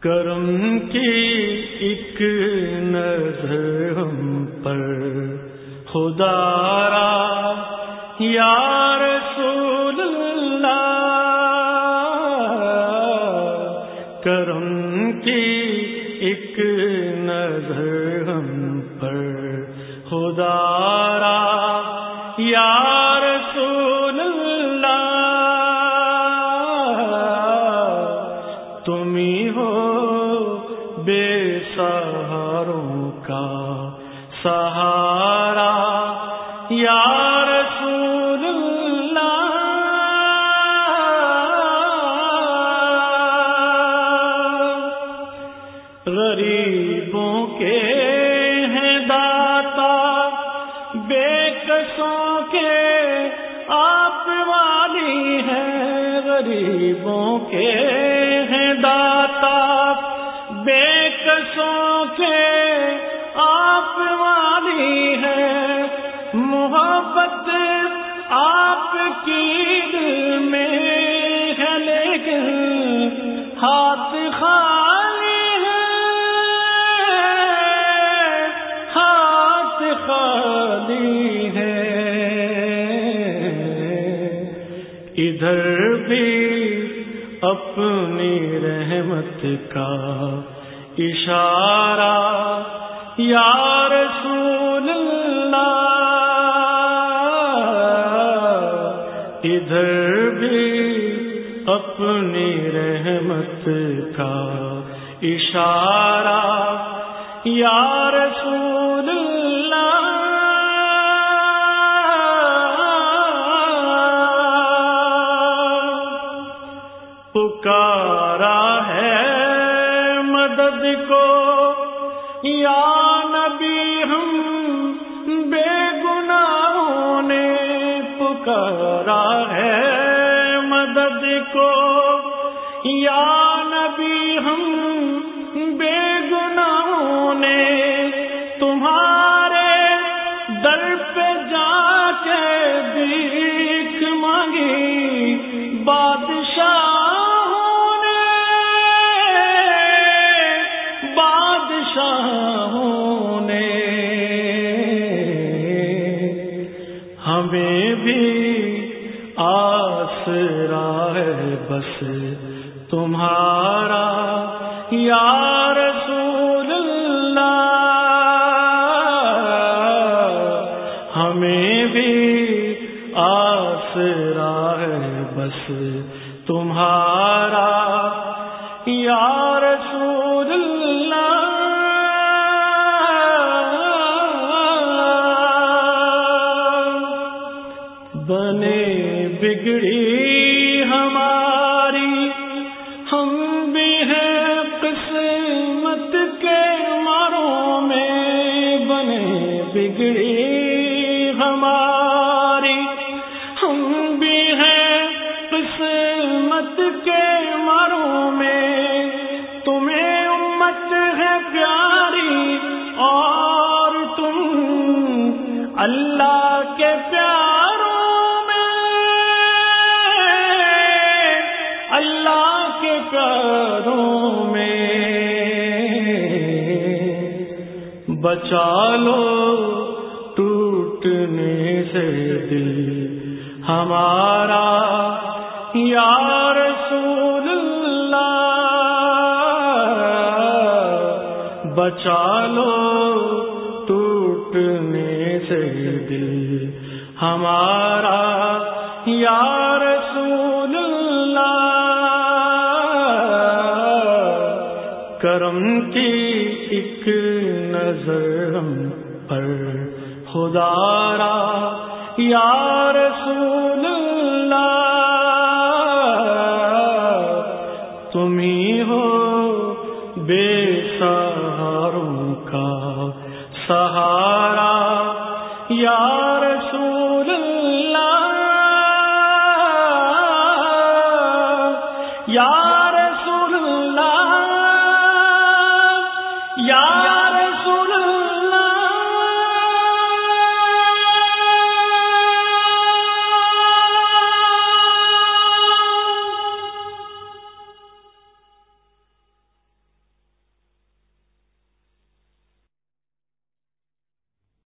کرم کی ایک نظر ہم پر۔ خدا را، یا رسول اللہ۔ کرم کی ایک نظر ہم پر۔ خدا را، یا رسول اللہ۔ تمہیں ہو بے سہاروں کا سہارا، یا رسول اللہ۔ غریبوں کے ہیں داتا، بے کسوں کے آپ والی ہیں، غریبوں کے ہیں داتا۔ بے کسوں کے آپ والی ہے۔ محبت آپ کی دل میں ہے، لیکن ہاتھ خالی ہے۔ ہاتھ خالی ہے۔ ادھر بھی اپنی رحمت کا اشارہ یا رسول اللہ ادھر بھی اپنی رحمت کا اشارہ یا رسول اللہ پکارا یا نبی، ہم بے گناہوں نے تمہارے در پہ جا کے دیکھ مانگی، بادشاہوں نے بادشاہوں نے۔ ہمیں بھی آسرا ہے بس تمہارا یا رسول اللہ، ہمیں بھی آسرا ہے بس تمہارا یا رسول اللہ۔ بنے بگڑی ہماری بگڑی ہماری۔ ہم بھی ہیں قسمت کے مروں میں۔ تمہیں امت ہے پیاری اور تم اللہ بچا لو ٹوٹنے سے دل ہمارا یا رسول اللہ بچا لو ٹوٹنے سے دل ہمارا یا رسول نظر ہم پر خدا را، یا رسول اللہ تمہیں ہو بے سہاروں کا سہارا، یا